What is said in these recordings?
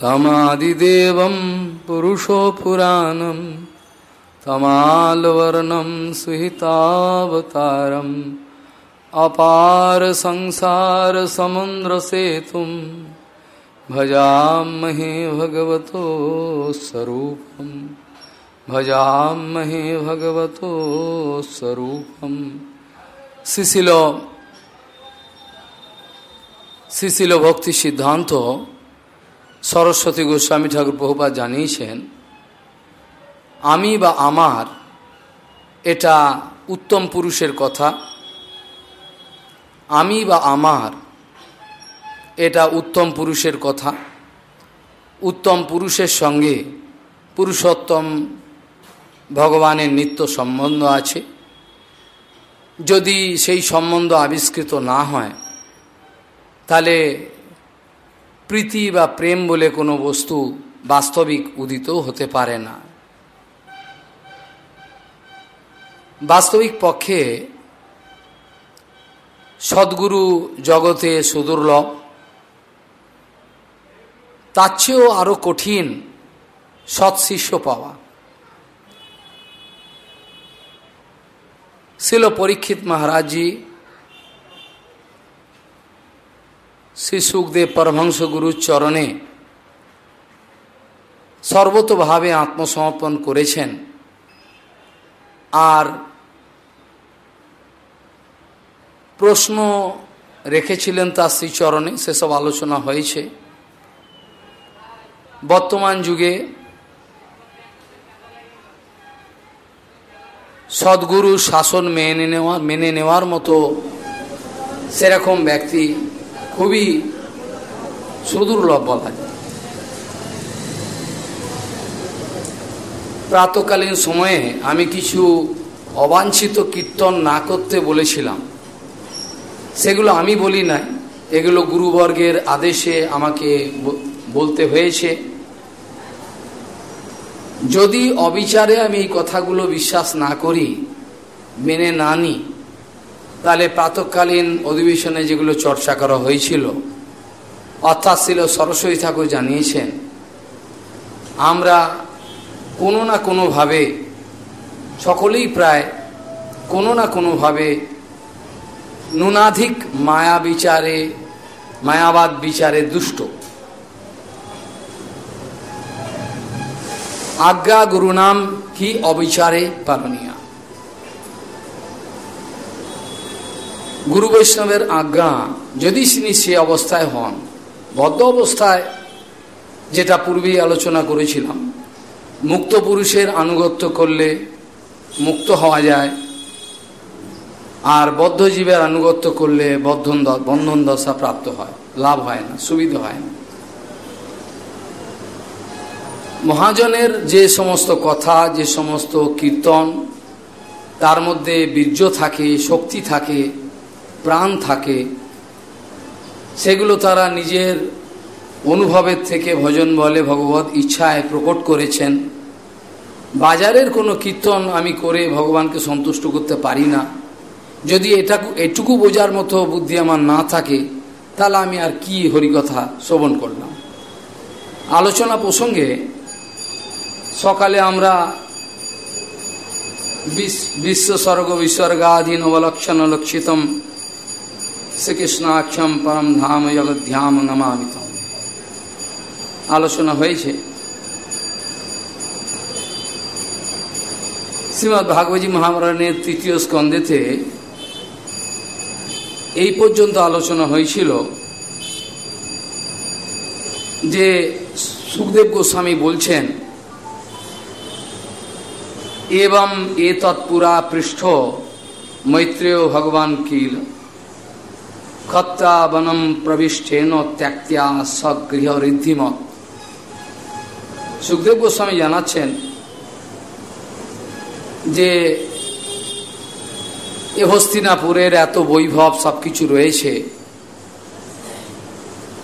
तमादिदेवं पुरुषो पुराणं, तमालवर्णं सुहितावतारम् अपार संसारसमुन्द्रसेतुं भजामहे भगवतो स्वरूपं भजामहे भगवतो स्वरूपं। शिशिलो शिशिलो भक्तिसिद्धान्तो সরস্বতী গোস্বামী ঠাকুর বহুপাত জানিয়েছেন, আমি বা আমার এটা উত্তম পুরুষের কথা। আমি বা আমার এটা উত্তম পুরুষের কথা। উত্তম পুরুষের সঙ্গে পুরুষোত্তম ভগবানের নিত্য সম্বন্ধ আছে। যদি সেই সম্বন্ধ আবিষ্কৃত না হয়, তাহলে প্রীতি বা প্রেম বলে কোনো বস্তু বাস্তবিক উদিত হতে পারে না। বাস্তবিক পক্ষে সদ্গুরু জগতে সুদুর্লভ, তার চেয়েও আরও কঠিন সৎশিষ্য পাওয়া। ছিল পরীক্ষিত মহারাজজি শ্রী সুখদেব পরমহংস গুরুর চরণে সর্বতভাবে আত্মসমর্পণ করেছেন। আর প্রশ্ন রেখেছিলেন তার শ্রীচরণে, সেসব আলোচনা হয়েছে। বর্তমান যুগে সদ্গুরু শাসন মেনে নেওয়ার মেনে নেওয়ার মতো সেরকম ব্যক্তি খুবই সুদুর্লভ বলা যায়। প্রাতকালীন সময়ে আমি কিছু অবাঞ্ছিত কীর্তন না করতে বলেছিলাম। সেগুলো আমি বলি নাই। এগুলো গুরুবর্গের আদেশে আমাকে বলতে হয়েছে। যদি অবিচারে আমি এই কথাগুলো বিশ্বাস না করি, মেনে না নিই তাহলে প্রাতকালীন অধিবেশনে যেগুলো চর্চা করা হয়েছিল, অর্থাৎ ছিল সরস্বতী ঠাকুর জানিয়েছেন, আমরা কোনো না কোনোভাবে, সকলেই প্রায় কোনো না কোনোভাবে নুনাধিক মায়া বিচারে, মায়াবাদ বিচারে দুষ্ট। আজ্ঞা গুরুনাম কি অবিচারে পালনীয়া গুরু বৈষ্ণবের আজ্ঞা, যদি তিনি সে অবস্থায় হন, বদ্ধ অবস্থায় যেটা পূর্বেই আলোচনা করেছিলাম, মুক্ত পুরুষের আনুগত্য করলে মুক্ত হওয়া যায়, আর বদ্ধ জীবের আনুগত্য করলে বদ্ধন বন্ধন দশা প্রাপ্ত হয়, লাভ হয় না, সুবিধা হয় না। মহাজনের যে সমস্ত কথা, যে সমস্ত কীর্তন, তার মধ্যে বীর্য থাকে, শক্তি থাকে প্রাণ থাকে, সেগুলো তারা নিজের অনুভবের থেকে ভজন বলে ভগবত ইচ্ছায় প্রকট করেছেন। বাজারের কোনো কীর্তন আমি করে ভগবানকে সন্তুষ্ট করতে পারি না। যদি এটা এটুকু বোঝার মতো বুদ্ধি আমার না থাকে, তাহলে আমি আর কি হরিকথা শ্রবণ করলাম? আলোচনা প্রসঙ্গে সকালে আমরা বিশ্ব স্বর্গ বিসর্গাধীন অবলক্ষণ লক্ষিতম শ্রীকৃষ্ণাক্ষম পরম ধাম জগধ্যাম নমামিত আলোচনা হয়েছে। শ্রীমৎ ভাগবতী মহাভারণের তৃতীয় স্কন্ধেতে এই পর্যন্ত আলোচনা হয়েছিল যে সুখদেব গোস্বামী বলছেন এবং এ তৎপুরা পৃষ্ঠ মৈত্রেয় ভগবান কিল। খত্তা বনম প্রবিষ্টেন ত্যাক্ত্যা সগৃহ ঋদ্ধিমত সুখদেব গোস্বামী জানাচ্ছেন যে, এ হস্তিনাপুরের এত বৈভব সব কিছু রয়েছে।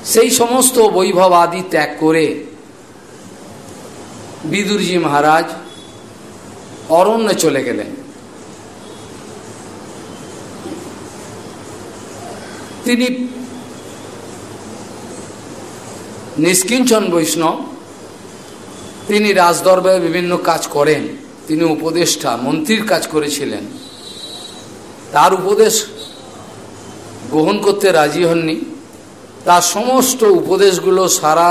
সেই সমস্ত বৈভব আদি ত্যাগ করে বিদুরজি মহারাজ অরণ্যে চলে গেলেন। তিনি নিষ্কিঞ্চন বৈষ্ণব, তিনি রাজদরবারে বিভিন্ন কাজ করেন, তিনি উপদেষ্টা, মন্ত্রীর কাজ করেছিলেন। তার উপদেশ গ্রহণ করতে রাজি হননি। তার সমস্ত উপদেশগুলো সারা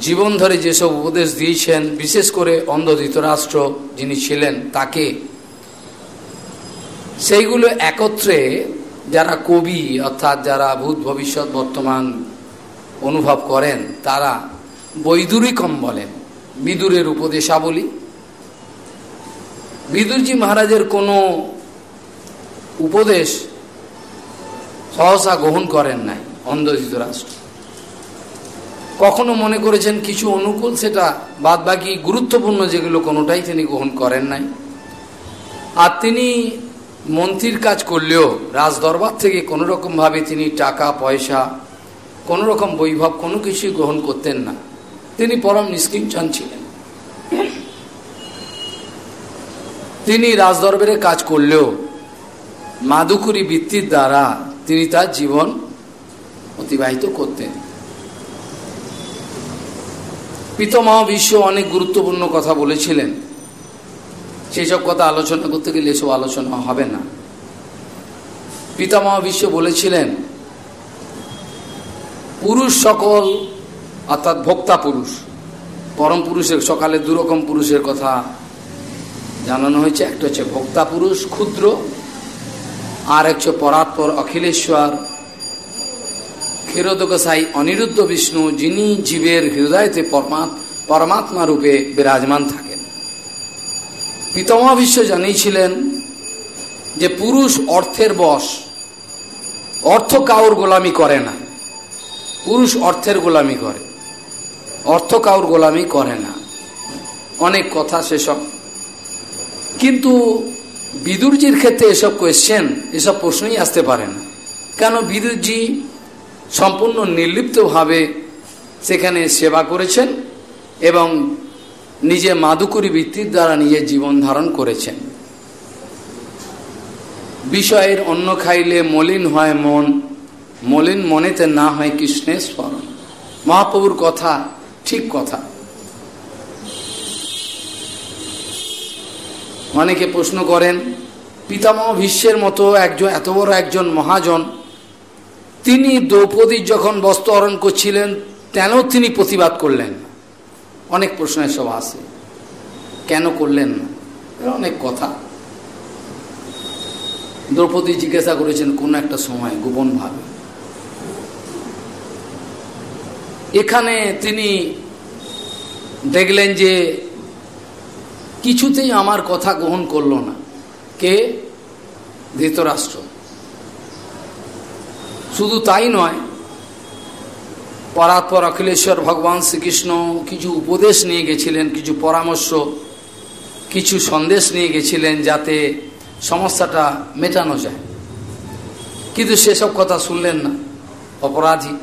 জীবন ধরে যেসব উপদেশ দিয়েছেন, বিশেষ করে অন্ধ ধৃতরাষ্ট্র যিনি ছিলেন তাকে, সেইগুলো একত্রে যারা কবি, অর্থাৎ যারা ভূত ভবিষ্যৎ বর্তমান অনুভব করেন, তারা বৈদুরিকম বলেন, বিদুরের উপদেশাবলী। বিদুরজি মহারাজের কোনো উপদেশ সহসা গ্রহণ করেন নাই অন্ধজিত রাষ্ট্র। কখনো মনে করেছেন কিছু অনুকূল, সেটা বাদ বাকি গুরুত্বপূর্ণ, যেগুলো কোনোটাই তিনি গ্রহণ করেন নাই। আর তিনি মন্ত্রীর কাজ করলেও রাজদরবার থেকে কোনো রকমভাবে তিনি টাকা, পয়সা কোনো রকম বৈভব কোনো কিছুই গ্রহণ করতেন না। তিনি পরম নিষ্কিঞ্চন ছিলেন। তিনি রাজদরবারে কাজ করলেও মাদুকুরি বৃত্তির দ্বারা তিনি তার জীবন অতিবাহিত করতেন। পিতমহ বিশ্ব অনেক গুরুত্বপূর্ণ কথা বলেছিলেন। সেই সব কথা আলোচনা করতে গেলে এসব আলোচনা হবে না। পিতামহ বিশ্ব বলেছিলেন, পুরুষ সকল অর্থাৎ ভোক্তা পুরুষ, পরম পুরুষের সকালে দুরকম পুরুষের কথা জানানো হয়েছে। একটা হচ্ছে ভোক্তা পুরুষ, ক্ষুদ্র, আর হচ্ছে পরাৎপর অখিলেশ্বর, ক্ষীরোদকসাই অনিরুদ্ধ বিষ্ণু, যিনি জীবের হৃদয়তে পরমাত্মা রূপে বিরাজমান থাকেন পিতামহ বিশ্ব জানিয়েছিলেন যে পুরুষ অর্থের বশ, অর্থ কাউর গোলামি করে না। পুরুষ অর্থের গোলামি করে, অর্থ কাউর গোলামি করে না। অনেক কথা সেসব। কিন্তু বিদুরজির ক্ষেত্রে এসব কোয়েশ্চেন এসব প্রশ্নই আসতে পারে না। কেন বিদুরজি সম্পূর্ণ নির্লিপ্তভাবে সেখানে সেবা করেছেন এবং নিজে মাদুকুরি বৃত্তির দ্বারা নিজের জীবন ধারণ করেছেন। বিষয়ের অন্য খাইলে মলিন হয় মন, মলিন মনেতে না হয় কৃষ্ণের স্মরণ। মহাপ্রভুর কথা ঠিক কথা। অনেকে প্রশ্ন করেন, পিতামহ ভীষ্মের মতো একজন এত বড় একজন মহাজন, তিনি দ্রৌপদীর যখন বস্ত্র হরণ করছিলেন, তেন তিনি প্রতিবাদ করলেন? অনেক প্রশ্ন এসব আসে কেন করলেন না? অনেক কথা। দ্রৌপদী জিজ্ঞাসা করেছেন, কোন একটা সময় গোপনভাবে। এখানে তিনি দেখলেন যে কিছুতেই আমার কথা গ্রহণ করল না। কে? ধৃতরাষ্ট্র। শুধু তাই নয় পরাৎপর অখিলেশ্বর ভগবান শ্রীকৃষ্ণ কিছু উপদেশ নিয়ে গেছিলেন, কিছু পরামর্শ, কিছু সন্দেশ নিয়ে গেছিলেন যাতে সমস্যাটা মেটানো যায়। কিন্তু সেসব কথা শুনলেন না, অপরাধী।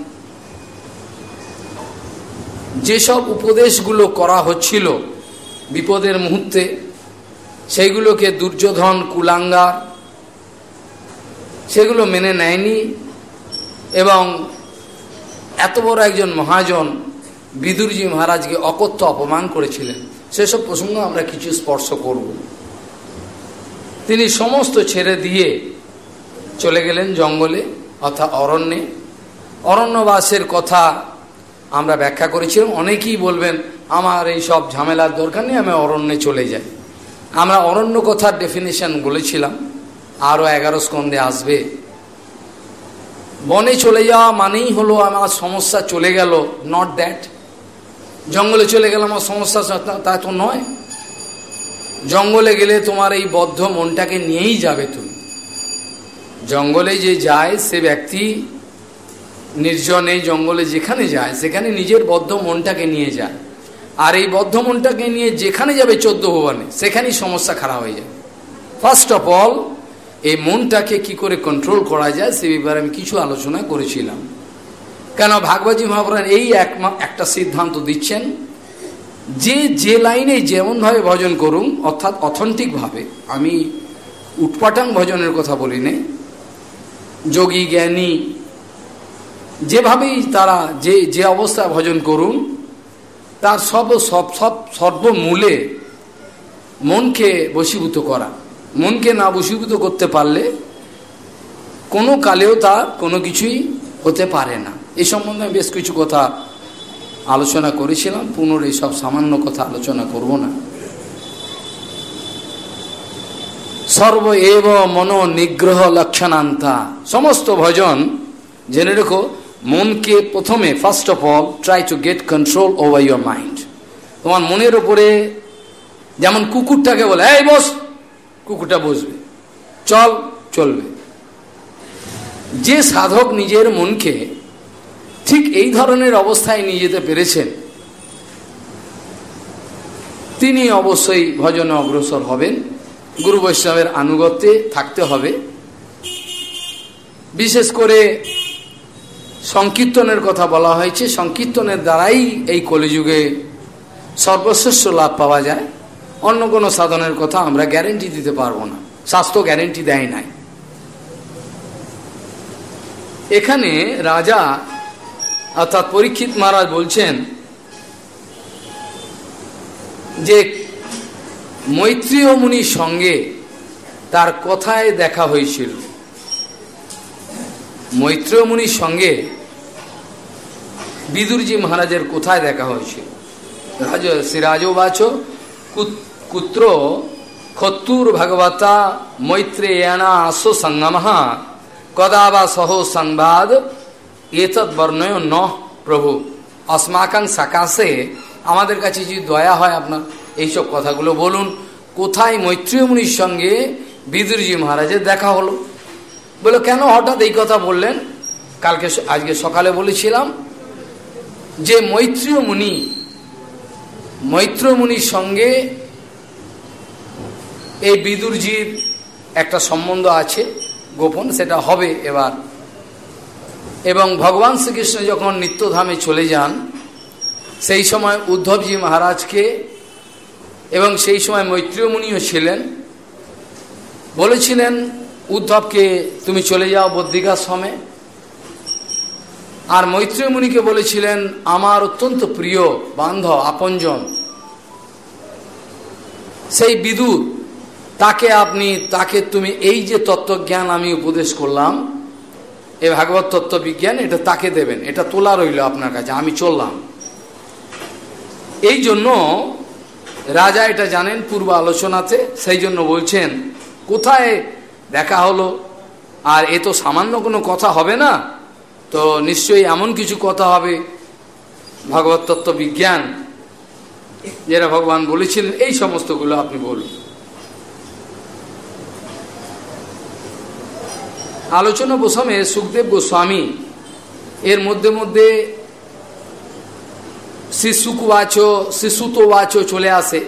যেসব উপদেশগুলো করা হচ্ছিল বিপদের মুহূর্তে, সেইগুলোকে দুর্যোধন, কুলাঙ্গার, সেগুলো মেনে নেয়নি এবং এত বড় একজন মহাজন বিদুরজি মহারাজকে অকথ্য অপমান করেছিলেন। সেসব প্রসঙ্গ আমরা কিছু স্পর্শ করব। তিনি সমস্ত ছেড়ে দিয়ে চলে গেলেন জঙ্গলে, অর্থাৎ অরণ্যে। অরণ্যবাসের কথা আমরা ব্যাখ্যা করেছিলাম। অনেকেই বলবেন, আমার এই সব ঝামেলার দরকার নেই, আমি অরণ্যে চলে যাই। আমরা অরণ্য কথার ডেফিনেশন বলেছিলাম আরও এগারো স্কন্ধে আসবে। বনে চলে যাওয়া মানেই হলো আমার সমস্যা চলে গেল নট দ্যাট জঙ্গলে চলে গেলে আমার সমস্যা তা, তো নয়। জঙ্গলে গেলে তোমার এই বদ্ধ মনটাকে নিয়েই যাবে তুমি। জঙ্গলে যে যায় সে ব্যক্তি নির্জনে জঙ্গলে যেখানে যায়, সেখানে নিজের বদ্ধ মনটাকে নিয়ে যায়। আর এই বদ্ধ মনটাকে নিয়ে যেখানে যাবে চোদ্দ ভবনে, সেখানেই সমস্যা খারাপ হয়ে যায়। ফার্স্ট অফ অল এই মনটাকে কি করে কন্ট্রোল করা যায়, সে ব্যাপারে আমি কিছু আলোচনা করেছিলাম। কেন ভাগবতী মহাপুরাণ এই এক একটা সিদ্ধান্ত দিচ্ছেন, যে যে লাইনে যেমনভাবে ভজন করুন, অর্থাৎ অথেন্টিকভাবে আমি উৎপাটাং ভজনের কথা বলি নে, যোগী, জ্ঞানী, যেভাবেই তারা যে যে অবস্থায় ভজন করুন, তার সব সব সব সর্বমূলে মনকে বশীভূত করা। মনকে না বশীভূত করতে পারলে কোনো কালেও তার কোনো কিছুই হতে পারে না। এই সম্বন্ধে আমি বেশ কিছু কথা আলোচনা করেছিলাম। পুনরায় সব সামান্য কথা আলোচনা করব না। সর্ব এব মন নিগ্রহ লক্ষণান্তা। সমস্ত ভজন, জেনে রেখো, মনকে প্রথমে first of all try to get control over your mind তোমার মনের ওপরে যেমন কুকুরটাকে বলে, এই বস কুকুরটা বসবে। চল, চলবে। যে সাধক নিজের মনকে ঠিক এই ধরনের অবস্থায় নিয়ে যেতে পেরেছেন, তিনি অবশ্যই ভজনে অগ্রসর হবেন। গুরু বৈষ্ণবের আনুগত্যে থাকতে হবে। বিশেষ করে সংকীর্তনের কথা বলা হয়েছে। সংকীর্তনের দ্বারাই এই কলিযুগে সর্বশ্রেষ্ঠ লাভ পাওয়া যায়। অন্য কোনো সাধনের কথা আমরা গ্যারেন্টি দিতে পারব না। স্বাস্থ্য গ্যারেন্টি দেয় নাই। এখানে রাজা অর্থাৎ পরীক্ষিত মহারাজ বলছেন যে মৈত্রীয় মুনির সঙ্গে তার কথায় দেখা হয়েছিল। মৈত্রীয় মুনির সঙ্গে বিদুরজি মহারাজের কোথায় দেখা হয়েছিল? রাজ শ্রী রাজবাচ কুত্র খত্তুর ভগবতা মৈত্রেয়ানা আশো সঙ্গম কদা বা সহ সংবাদ এতৎ বর্ণয় ন প্রভু অস্মাকাং সাকাশে আমাদের কাছে যদি দয়া হয় আপনার, এইসব কথাগুলো বলুন। কোথায় মৈত্রী মুনির সঙ্গে বিদুরজি মহারাজের দেখা হলো? বলে, কেন হঠাৎ এই কথা বললেন? কালকে আজকে সকালে বলেছিলাম যে মৈত্রীয় মুনি মৈত্র সঙ্গে এই বিদুরজির একটা সম্বন্ধ আছে, গোপন, সেটা হবে এবার। এবং ভগবান শ্রীকৃষ্ণ যখন নিত্যধামে চলে যান, সেই সময় উদ্ধবজি মহারাজকে এবং সেই সময় মৈত্রীয়মুনিও ছিলেন, বলেছিলেন, উদ্ধবকে তুমি চলে যাও বদ্রিকাশ্রমে। আর মৈত্রীমুনিকে বলেছিলেন, আমার অত্যন্ত প্রিয় বান্ধব, আপনজন। সেই বিদুর তাকে আপনি, তাকে তুমি এই যে তত্ত্বজ্ঞান আমি উপদেশ করলাম, এ ভাগবত তত্ত্ব বিজ্ঞান এটা তাকে দেবেন, এটা তোলা রইল আপনার কাছে, আমি চললাম। এই জন্য রাজা এটা জানেন পূর্ব আলোচনাতে, সেই জন্য বলছেন, কোথায় দেখা হলো? আর এ তো সামান্য কোনো কথা হবে না, তো নিশ্চয়ই এমন কিছু কথা হবে, ভগবত তত্ত্ব বিজ্ঞান ভগবান বলেছিলেন, এই সমস্তগুলো আপনি বলুন। আলোচনা প্রথমে সুখদেব গোস্বামী, এর মধ্যে মধ্যে শিশুক বাচো শিশুত বাচো চলে আসে।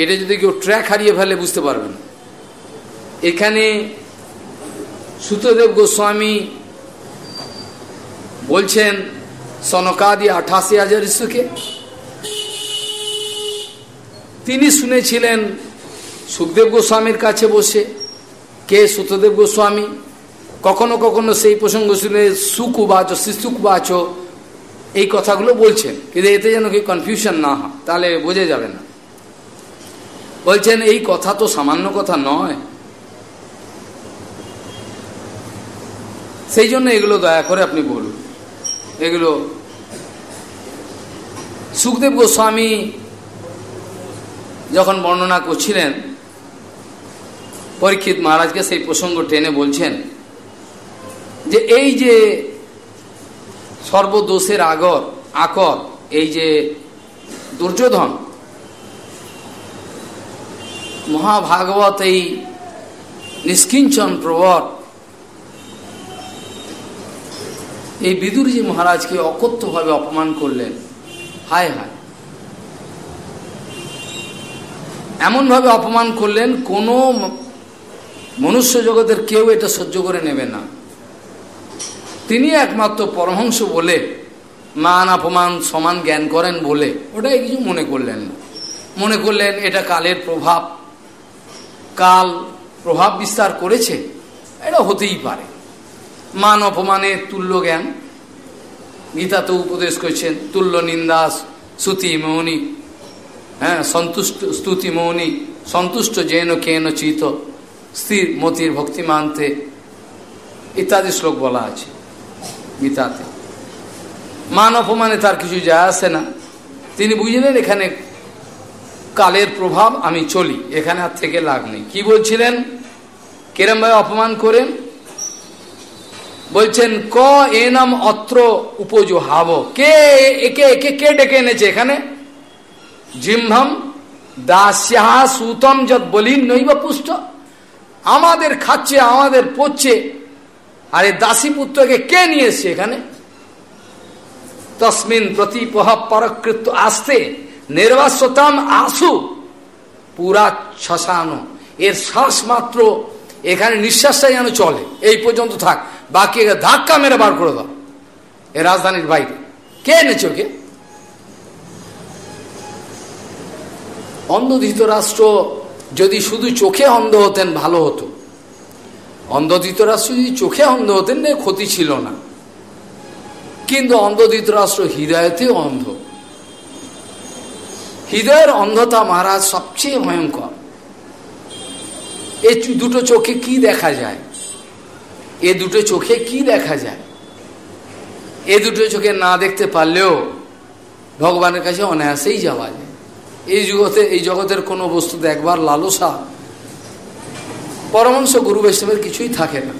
এটা যদি কেউ ট্র্যাক হারিয়ে ফেলে, বুঝতে পারবেন। এখানে সুতদেব গোস্বামী বলছেন, সনকাদি আঠাশি হাজার ইস্যুকে তিনি শুনেছিলেন সুখদেব গোস্বামীর কাছে বসে, কে সুতদেব গোস্বামী? কখনো কখনো সেই প্রসঙ্গ শুনে সুখ বাচ শিশুক বাচ এই কথাগুলো বলছেন। কিন্তু এতে যেন কি কনফিউশন না হয়, তাহলে বোঝা যাবে না। বলছেন, এই কথা তো সামান্য কথা নয়। সেই জন্য এগুলো দয়া করে আপনি বলুন। এগুলো সুখদেব গোস্বামী যখন বর্ণনা করছিলেন, পরীক্ষিত মহারাজকে সেই প্রসঙ্গ টেনে বলছেন যে এই যে সর্বদোষের আগর, আকর, এই যে দুর্যোধন, মহাভাগবত এই নিষ্কিঞ্চন প্রবর, এই বিদুরজি মহারাজকে অকথ্যভাবে অপমান করলেন। হায় হায়। এমনভাবে অপমান করলেন, কোনো মনুষ্য জগতের কেউ এটা সহ্য করে নেবে না। তিনি একমাত্র পরমহংস বলে, মান অপমান সমান জ্ঞান করেন বলে, ওটাই কিছু মনে করলেন না। মনে করলেন এটা কালের প্রভাব। কাল প্রভাব বিস্তার করেছে, এটা হতেই পারে। মান অপমানের তুল্য জ্ঞান। গীতাতে উপদেশ করছেন, তুল্য নিন্দাস শ্রুতি মৌনি হ্যাঁ সন্তুষ্ট, স্তুতি মৌনি, সন্তুষ্ট যেন কেন চিত, স্থির মতির ভক্তিমান্তে ইত্যাদি শ্লোক বলা আছে। গীতাতে। মান অপমানে তার কিছু যায় আসে না। তিনি বুঝলেন, এখানে কালের প্রভাব, আমি চলি। এখানে আর থেকে লাভ নেই। কি বলছিলেন? কেরমভাবে অপমান করেন? বলছেন, ক এ নাম অত্র উপজো হাব। কে? একে একে, কে ডেকে এনেছে এখানে? জিম্ভম দাস্যা সুতম যত বলিন নইবা পুষ্ট। আমাদের খাচ্ছে, আমাদের পড়ছে আর এই দাসী পুত্রকে কে নিয়ে এখানে? তসমিন প্রতিপহ পরকৃত আসতে, নির্বাসতাম আসু পুরা ছসানো এর শ্বাস মাত্র এখানে নিঃশ্বাসটা যেন চলে। এই পর্যন্ত থাক, বাকি ধাক্কা মেরে বার করে দাও। এ রাজধানীর বাইরে। কে এনেছে ওকে? অন্ধ রাষ্ট্র যদি শুধু চোখে অন্ধ হতেন, ভালো হতো। অন্ধ ধৃতরাষ্ট্র যদি চোখে অন্ধ হতেন ক্ষতি ছিল না। কিন্তু অন্ধ ধৃতরাষ্ট্র হৃদয়তেও অন্ধ। হৃদয়ের অন্ধতা মহারাজ সবচেয়ে ভয়ঙ্কর। এই দুটো চোখে কি দেখা যায়? এ দুটো চোখে কি দেখা যায়? এ দুটো চোখে না দেখতে পারলেও ভগবানের কাছে অনায়াসেই যাওয়া যায়। এই জগতে এই জগতের কোনো বস্তু দেখবার লালসা পরমাংশ গুরু বৈষ্ণবের কিছুই থাকে না।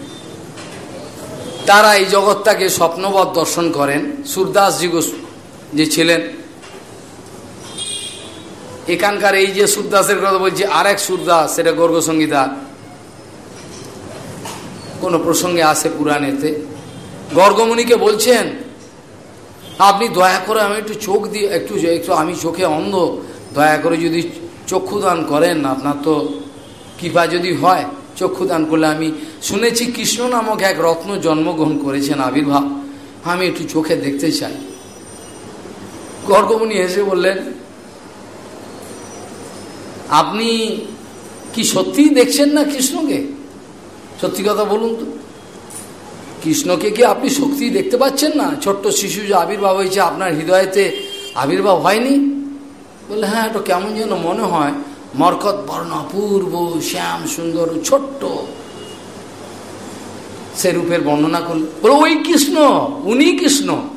তারা এই জগৎটাকে স্বপ্নবৎ দর্শন করেন। সুরদাসজি যে ছিলেন, এখানকার এই যে সুরদাসের কথা বলছি আর এক সুরদাস, সেটা গর্গসংগীতা কোনো প্রসঙ্গে আসে পুরাণেতে? গর্গমণিকে বলছেন, আপনি দয়া করে আমি একটু চোখ দিয়ে, একটু একটু আমি চোখে অন্ধ, দয়া করে যদি চক্ষুদান করেন, আপনার তো কৃপা যদি হয় চক্ষুদান করলে আমি শুনেছি কৃষ্ণ নামক এক রত্ন জন্মগ্রহণ করেছেন আবির্ভাব। আমি একটু চোখে দেখতে চাই। গর্গমণি এসে বললেন, আপনি কি সত্যিই দেখছেন না কৃষ্ণকে? সত্যি কথা বলুন তো। কৃষ্ণকে কি আপনি শক্তি দেখতে পাচ্ছেন না? ছোট্ট শিশু যে আবির্ভাব হয়েছে, আপনার হৃদয়তে আবির্ভাব হয়নি? বললে হ্যাঁ এটা কেমন যেন মনে হয় মরকত বর্ণ অপূর্ব, শ্যাম, সুন্দর, ছোট্ট। সে রূপের বর্ণনা করল। বলো, ওই কৃষ্ণ, উনি কৃষ্ণ।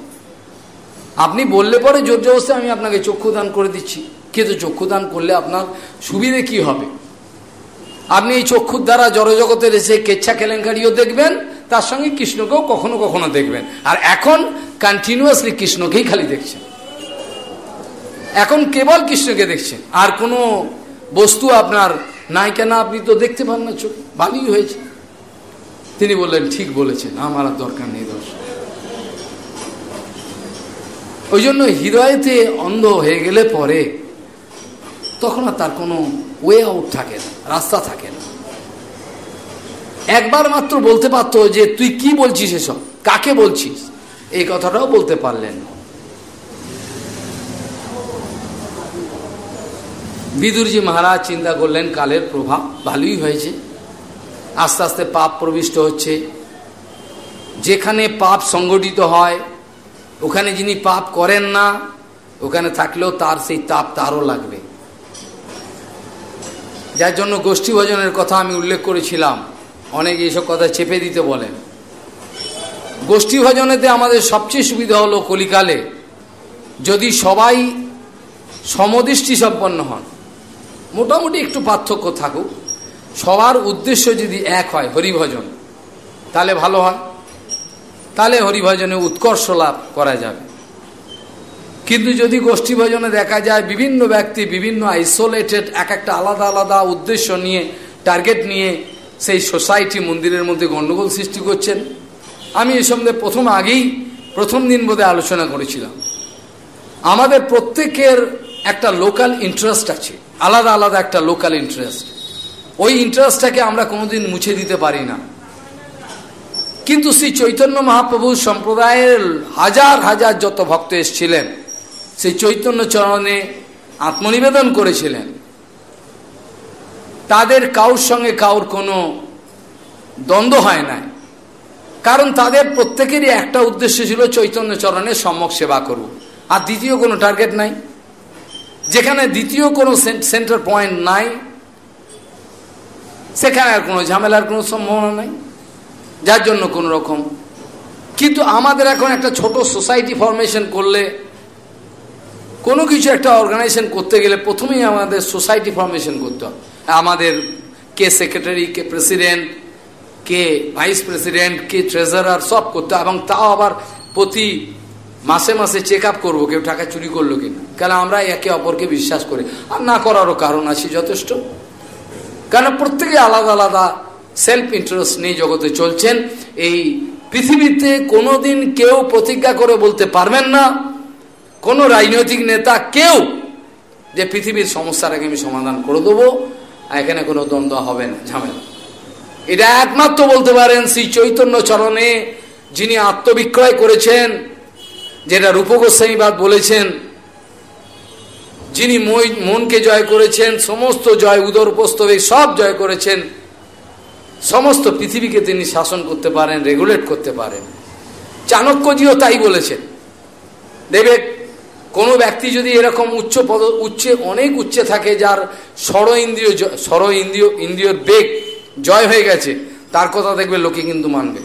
আপনি বললে পরে জোর জবস্তে আমি আপনাকে চক্ষুদান করে দিচ্ছি। কিন্তু চক্ষুদান করলে আপনার সুবিধে কি হবে? আপনি এই চক্ষুর দ্বারা জড়জগতের এসে কেচ্ছা কেলেঙ্কারিও দেখবেন, তার সঙ্গে কৃষ্ণকেও কখনো কখনো দেখবেন। আর এখন কন্টিনিউয়াসলি কৃষ্ণকেই খালি দেখছেন। এখন কেবল কৃষ্ণকে দেখছেন। আর কোনো বস্তু আপনার নাই কেন আপনি তো দেখতে পান না চোখ, ভালোই হয়েছে। তিনি বললেন, ঠিক বলেছেন, আমার আর দরকার নেই দর্শন ওই জন্য হৃদয়তে অন্ধ হয়ে গেলে পরে তখন আর তার কোনো ওয়ে আউট থাকে না, রাস্তা থাকে না। একবার মাত্র বলতে পারতো যে, তুই কি বলছিস এসব? কাকে বলছিস? এই কথাটাও বলতে পারলেন বিদুরজি মহারাজ চিন্তা করলেন, কালের প্রভাব ভালোই হয়েছে। আস্তে আস্তে পাপ প্রবিষ্ট হচ্ছে। যেখানে পাপ সংগঠিত হয়, ওখানে যিনি পাপ করেন না, ওখানে থাকলেও তার সেই তাপ তারও লাগবে। যার জন্য গোষ্ঠী ভোজনের কথা আমি উল্লেখ করেছিলাম। অনেকে এইসব কথা চেপে দিতে বলেন। গোষ্ঠী ভজনেতে আমাদের সবচেয়ে সুবিধা হলো কলিকালে। যদি সবাই সমদৃষ্টি সম্পন্ন হন মোটামুটি একটু পার্থক্য থাকুক। সবার উদ্দেশ্য যদি এক হয়, হরিভজন, তাহলে ভালো হয়। তাহলে হরিভজনে উৎকর্ষ লাভ করা যাবে। কিন্তু যদি গোষ্ঠী ভজনে দেখা যায় বিভিন্ন ব্যক্তি বিভিন্ন আইসোলেটেড এক একটা আলাদা আলাদা উদ্দেশ্য নিয়ে টার্গেট নিয়ে সেই সোসাইটি মন্দিরের মধ্যে গণ্ডগোল সৃষ্টি করছেন, আমি এ সম্বন্ধে প্রথম আগেই প্রথম দিন বোধে আলোচনা করেছিলাম। আমাদের প্রত্যেকের একটা লোকাল ইন্টারেস্ট আছে। আলাদা আলাদা একটা লোকাল ইন্টারেস্ট ওই ইন্টারেস্টটাকে আমরা কোনোদিন মুছে দিতে পারি না। কিন্তু শ্রী চৈতন্য মহাপ্রভু সম্প্রদায়ের হাজার হাজার যত ভক্ত এসছিলেন, সেই চৈতন্য চরণে আত্মনিবেদন করেছিলেন। তাদের কাউর সঙ্গে কাউর কোনো দ্বন্দ্ব হয় নাই। কারণ তাদের প্রত্যেকেরই একটা উদ্দেশ্য ছিল চৈতন্য চরণের সম্যক সেবা করব আর দ্বিতীয় কোনো টার্গেট নাই। যেখানে দ্বিতীয় কোনো সেন্টার পয়েন্ট নাই, সেখানে আর কোনো ঝামেলার কোনো সম্ভাবনা নাই, যার জন্য কোনো রকম। কিন্তু আমাদের এখন একটা ছোট সোসাইটি ফরমেশন করলে, কোনো কিছু একটা অর্গানাইজেশন করতে গেলে প্রথমেই আমাদের সোসাইটি ফরমেশন করতে হবে। আমাদের কে সেক্রেটারি কে প্রেসিডেন্ট কে ভাইস প্রেসিডেন্ট কে ট্রেজারার সব করতে এবং তাও আবার প্রতি মাসে মাসে চেক আপ করব, কেউ টাকা চুরি করল কিনা। কেন আমরা একে অপরকে বিশ্বাস করি? আর না করারও কারণ আছে যথেষ্ট। কেন প্রত্যেকে আলাদা আলাদা সেলফ ইন্টারেস্ট নিয়ে জগতে চলছেন। এই পৃথিবীতে কোনোদিন কেউ প্রতিজ্ঞা করে বলতে পারবেন না। কোনো রাজনৈতিক নেতা কেউ যে পৃথিবীর সমস্যাটাকে আমি সমাধান করে দেবো। এখানে কোনো দ্বন্দ্ব হবে না, ঝামেলা। এটা একমাত্র বলতে পারেন শ্রী চৈতন্য চরণে যিনি আত্মবিক্রয় করেছেন যেটা রূপগোস্বাইবাদ বলেছেন, যিনি মনকে জয় করেছেন, সমস্ত জয় উদর উপস্তবে সব জয় করেছেন, সমস্ত পৃথিবীকে তিনি শাসন করতে পারেন রেগুলেট করতে পারেন। চাণক্যজিও তাই বলেছেন। দেবে কোনো ব্যক্তি যদি এরকম উচ্চ পদ উচ্চে অনেক উচ্চে থাকে, যার ষড় ইন্দ্রিয় ষড় ইন্দ্রিয় ইন্দ্রিয়র বেগ জয় হয়ে গেছে, তার কথা দেখবে লোকে কিন্তু মানবে।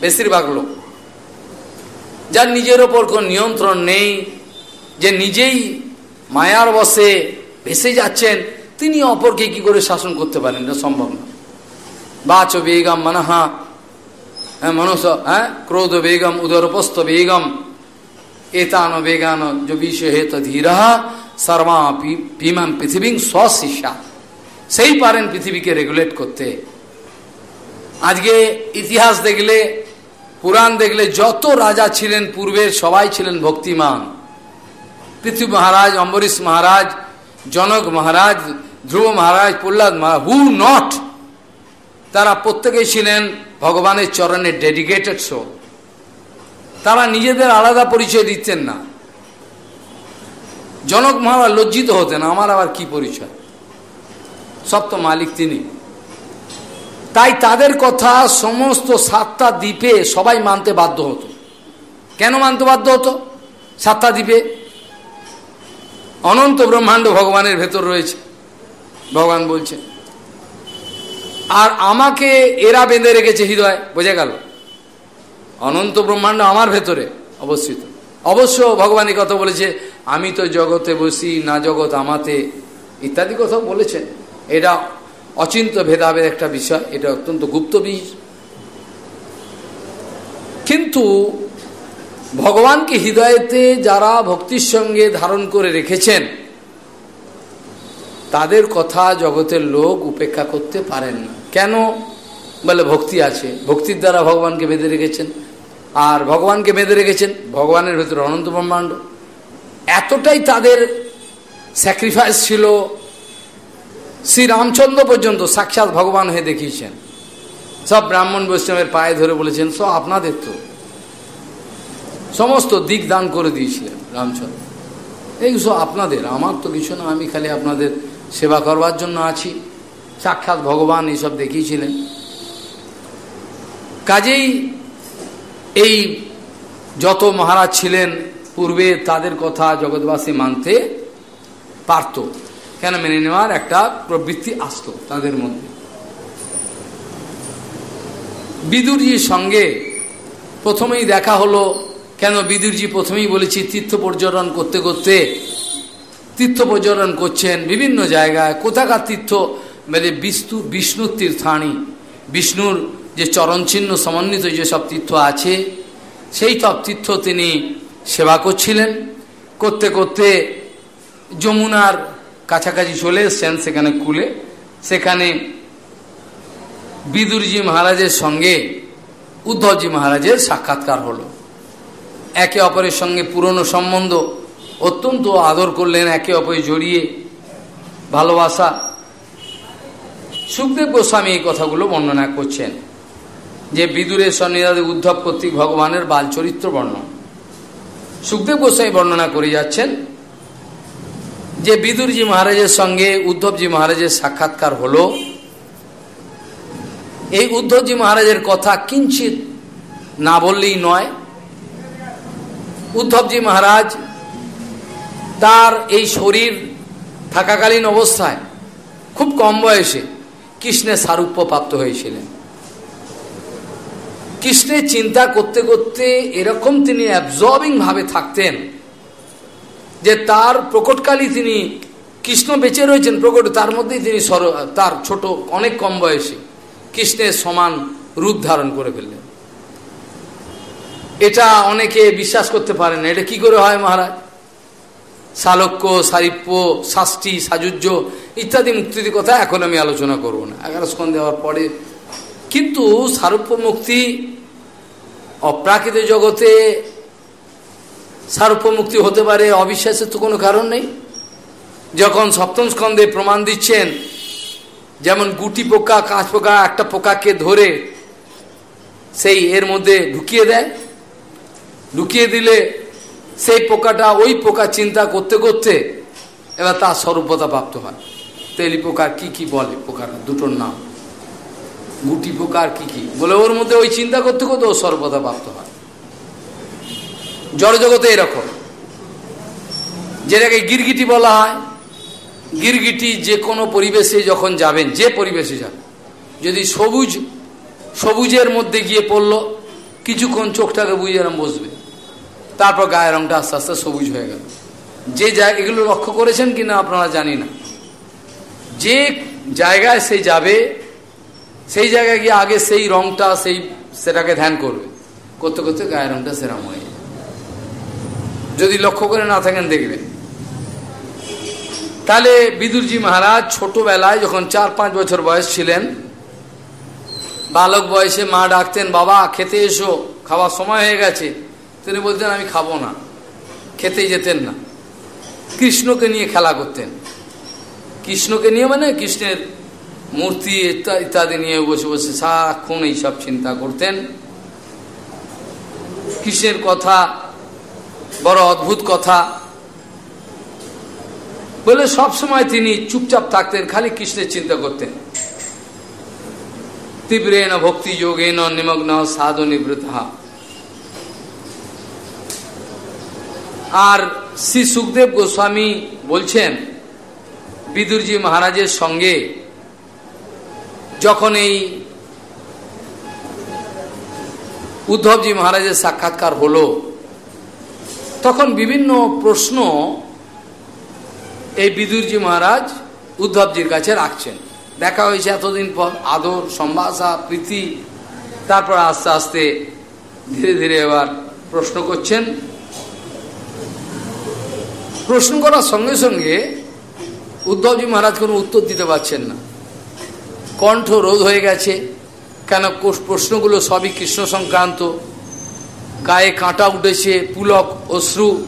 বেশিরভাগ লোক। যার নিজের ওপর কোন নিয়ন্ত্রণ নেই, যে নিজেই মায়ার বসে ভেসে যাচ্ছেন, তিনি অপরকে কি করে শাসন করতে পারেন? না সম্ভব না। বাচ বেগম মানাহা হ্যাঁ মানুষ হ্যাঁ ক্রোধ বেগম উদরপস্থ বেগম, এতান বেগান যবিষ হেত ধীরাহা সর্মা পৃথিবী স্বশিষা সেই পারেন পৃথিবীকে রেগুলেট করতে। আজকে ইতিহাস দেখলে পুরাণ দেখলে যত রাজা ছিলেন পূর্বের সবাই ছিলেন ভক্তিমান। পৃথিবী মহারাজ, অম্বরীশ মহারাজ, জনক মহারাজ, ধ্রুব মহারাজ, প্রহ্লাদ মহারাজ হু নট তারা প্রত্যেকেই ছিলেন ভগবানের চরণে ডেডিকেটেড শো তারা নিজেদের আলাদা পরিচয় দিচ্ছেন না। জনক মহারাজ লজ্জিত হতেন, আমার আবার কি পরিচয়? সব তো মালিক তিনি। তাই তাদের কথা সমস্ত সাতটা দ্বীপে সবাই মানতে বাধ্য হতো। কেন মানতে বাধ্য হতো? সাতটা দ্বীপে। অনন্ত ব্রহ্মাণ্ড ভগবানের ভেতর রয়েছে, ভগবান বলছে। আর আমাকে এরা বেঁধে রেখেছে হৃদয়, বোঝা গেল। অনন্ত ব্রহ্মাণ্ড আমার ভেতরে অবস্থিত। অবশ্য ভগবান কথা বলেছে, আমি তো জগতে বসি, না জগৎ আমাতে। ইত্যাদি কথাও বলেছেন। এটা অচিন্ত ভেদাভেদ একটা বিষয়, এটা অত্যন্ত গুপ্ত বীজ কিন্তু ভগবানকে হৃদয়েতে যারা ভক্তির সঙ্গে ধারণ করে রেখেছেন, তাদের কথা জগতের লোক উপেক্ষা করতে পারেন। না কেন? বলে ভক্তি আছে। ভক্তির দ্বারা ভগবানকে বেঁধে রেখেছেন। আর ভগবানকে বেঁধে রেখেছেন ভগবানের ভেতরে অনন্ত ব্রহ্মাণ্ড। এতটাই তাদের স্যাক্রিফাইস ছিল শ্রী রামচন্দ্র পর্যন্ত সাক্ষাৎ ভগবান হয়ে দেখিয়েছেন। সব ব্রাহ্মণ বৈষ্ণবের পায়ে ধরে বলেছেন, সব আপনাদের তো। সমস্ত দিক দান করে দিয়েছিলেন রামচন্দ্র। এই সব আপনাদের, আমার তো কিছু না, আমি খালি আপনাদের সেবা করবার জন্য আছি। সাক্ষাৎ ভগবান এইসব দেখিয়েছিলেন। কাজেই এই যত মহারাজ ছিলেন, পূর্বে তাদের কথা জগৎবাসী মানতে পারত। কেন মেনে নেওয়ার একটা প্রবৃত্তি আসতো তাদের মধ্যে। বিদুরজির সঙ্গে প্রথমেই দেখা হলো, কেন বিদুরজি প্রথমেই বলেছি, তীর্থ পর্যটন করতে করতে, তীর্থ পর্যটন করছেন বিভিন্ন জায়গায়। কোথাকার তীর্থ? মানে বিষ্ণু বিষ্ণুর তীর্থানি। বিষ্ণুর যে চরণচিহ্ন সমন্বিত যেসব তীর্থ আছে, সেই সব তীর্থ তিনি সেবা করছিলেন। করতে করতে যমুনার কাছাকাছি চলে এসছেন, সেখানে কুলে। সেখানে বিদুরজি মহারাজের সঙ্গে উদ্ধবজি মহারাজের সাক্ষাৎকার হলো। একে অপরের সঙ্গে পুরনো সম্বন্ধ অত্যন্ত আদর করলেন, একে অপরে জড়িয়ে ভালোবাসা। সুখদেব গোস্বামী এই কথাগুলো বর্ণনা করছেন, যে বিদুরের সন্নিধানে উদ্ধব কর্তৃক ভগবানের বাল চরিত্র বর্ণন। সুখদেব গোস্বামী বর্ণনা করে যাচ্ছেন যে বিদুরজি মহারাজের সঙ্গে উদ্ধবজি মহারাজের সাক্ষাৎকার হলো, এই উদ্ধবজি মহারাজের কথা কিঞ্চিত না বললেই নয়। উদ্ধবজি মহারাজ তার এই শরীর থাকাকালীন অবস্থায় খুব কম বয়সে কৃষ্ণের সারূপ্য প্রাপ্ত হয়েছিলেন। কৃষ্ণের চিন্তা করতে করতে এরকম তিনি অ্যাবজর্বিং ভাবে থাকতেন যে তার প্রকটকালী তিনি কৃষ্ণ বেঁচে রয়েছেন প্রকট, তার মধ্যেই তিনি তার ছোট, অনেক কম বয়সে কৃষ্ণের সমান রূপ ধারণ করে ফেললেন। এটা অনেকে বিশ্বাস করতে পারেন না। এটা কি করে হয় মহারাজ? সালক্য সারিপ্য শাস্তি সাজুজ্য ইত্যাদি মুক্তির কথা এখন আমি আলোচনা করব না। এগারো স্কন দেওয়ার পরে কিন্তু সারূপ্য মুক্তি অপ্রাকৃত জগতে সারূপ্য মুক্তি হতে পারে অবিশ্বাসের তো কোনো কারণ নেই। যখন সপ্তম স্কন্ধে প্রমাণ দিচ্ছেন, যেমন গুটি পোকা, কাঁচ পোকা, একটা পোকাকে ধরে সেই এর মধ্যে ঢুকিয়ে দেয়। ঢুকিয়ে দিলে সেই পোকাটা ওই পোকা চিন্তা করতে করতে এবার তার স্বরূপতা প্রাপ্ত হয়। তেলি পোকার কি কি বলে? পোকাটা দুটোর নাম। গুটি পোকার কি কি? বলে ওর মধ্যে ওই চিন্তা করতে করতে ও স্বরূপতা প্রাপ্ত হয়। জড়জগতে এরকম। যেটাকে গিরগিটি বলা হয়। গিরগিটি যে কোনো পরিবেশে যখন যাবেন, যে পরিবেশে যাবেন যদি সবুজ, সবুজের মধ্যে গিয়ে পড়ল, কিছুক্ষণ চোখটাকে বুঝে এরম বসবে। তারপর গায়ের রঙটা আস্তে আস্তে সবুজ হয়ে গেল। যে জায়গা এগুলো লক্ষ্য করেছেন কিনা আপনারা জানি না। যে জায়গায় সে যাবে, সেই জায়গায় গিয়ে আগে সেই রঙটা সেই সেটাকে ধ্যান করবে। করতে করতে গায়ের রঙটা সেরাম হয়ে যদি লক্ষ্য করে না থাকেন, দেখবেন। তাহলে বিদুরজি মহারাজ ছোটবেলায় যখন চার পাঁচ বছর বয়স ছিলেন, বালক বয়সে মা ডাকতেন, বাবা, খেতে এসো, খাওয়ার সময় হয়ে গেছে। তিনি বলতেন, আমি খাব না খেতে যেতেন না। কৃষ্ণকে নিয়ে খেলা করতেন। কৃষ্ণকে নিয়ে মানে কৃষ্ণের মূর্তি ইত্যাদি নিয়ে বসে বসে সারাক্ষণ এইসব চিন্তা করতেন। কৃষ্ণের কথা বড় অদ্ভুত কথা। বলে সব সময় তিনি চুপচাপ থাকতেন, খালি কৃষ্ণের চিন্তা করতেন। তীব্রেণ ভক্তি যোগেন নিমগ্ন সাধু নিবৃত। আর শ্রী সুখদেব গোস্বামী বলছেন, বিদুরজি মহারাজের সঙ্গে যখন এই উদ্ধবজি মহারাজের সাক্ষাৎকার হলো তখন বিভিন্ন প্রশ্ন এই বিদুরজি মহারাজ উদ্ধবজির কাছে রাখছেন। দেখা হয়েছে এতদিন পর আদর, সম্ভাষা, প্রীতি, তারপর আস্তে আস্তে ধীরে ধীরে এবার প্রশ্ন করছেন। প্রশ্ন করার সঙ্গে সঙ্গে উদ্ধবজি মহারাজ কোনো উত্তর দিতে পারছেন না। কণ্ঠ রোধ হয়ে গেছে। কেন প্রশ্নগুলো সবই কৃষ্ণ সংক্রান্ত? গায়ে কাঁটা উঠেছে, পুলক, অশ্রু।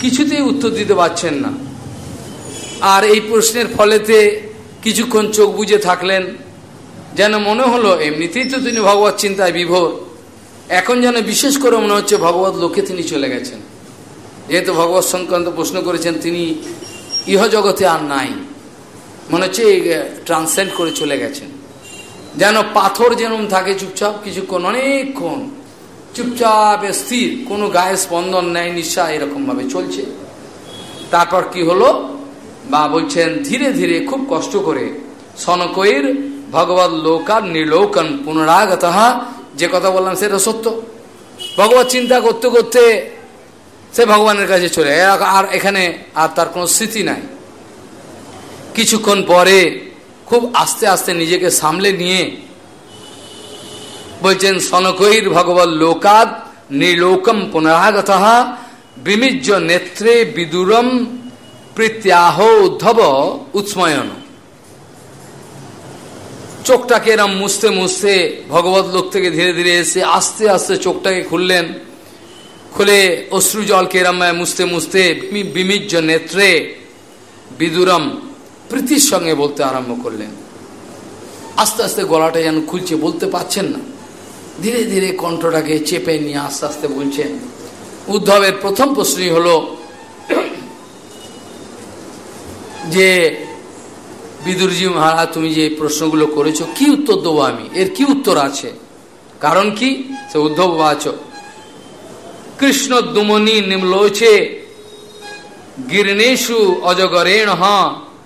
কিছুতেই উত্তর দিতে পারছেন না। আর এই প্রশ্নের ফলেতে কিছুক্ষণ চোখ বুঝে থাকলেন, যেন মনে হলো এমনিতেই তো তিনি ভগবত চিন্তায় বিভোর। এখন যেন বিশেষ করে মনে হচ্ছে ভগবত লোকে তিনি চলে গেছেন। যেহেতু ভগবত সংক্রান্ত প্রশ্ন করেছেন, তিনি ইহজগতে আর নাই। মনে হচ্ছে ট্রান্সেন্ড করে চলে গেছেন। যেন পাথর যেমন থাকে চুপচাপ, কিছুক্ষণ, অনেকক্ষণ চুপচাপ, স্থির, কোনো গায়ে স্পন্দন নেয়, নিঃশ্বাস এরকমভাবে চলছে। তারপর কি হলো? বা বলছেন, ধীরে ধীরে খুব কষ্ট করে সনকৈর ভগবত লোকার নির্লোকন পুনরাগত, যে কথা বললাম সেটা সত্য। ভগবত চিন্তা করতে করতে সে ভগবানের কাছে চলে আর এখানে আর তার কোনো স্মৃতি নাই। কিছুক্ষণ পরে খুব আস্তে আস্তে নিজেকে সামলে নিয়ে বলছেন, সনকৈর ভগবত লোকাদ নির্লোকম পুনরাগত বিমিজ্য নেত্রে বিদুরম প্রীত্যাহ উদ্ধব উৎসময়ন। চোখটাকে এরম মুছতে মুছতে ভগবত লোক থেকে ধীরে ধীরে এসে আস্তে আস্তে চোখটাকে খুললেন। খুলে অশ্রু জলকে মুছতে মুছতে বিমিজ্য নেত্রে বিদুরম প্রীতির সঙ্গে বলতে আরম্ভ করলেন। আস্তে আস্তে গলাটা যেন খুলছে, বলতে পারছেন না। ধীরে ধীরে কণ্ঠটাকে চেপে নিয়ে আস্তে আস্তে বলছেন, উদ্ধবের প্রথম প্রশ্নই হল যে, বিদুরজি মহারাজ, তুমি যে প্রশ্নগুলো করেছ, কি উত্তর দেবো আমি? এর কি উত্তর আছে? কারণ কি? সে উদ্ধব বাচ, কৃষ্ণ দুমনি নিমলোচে গির্ণেশু অজগরেণ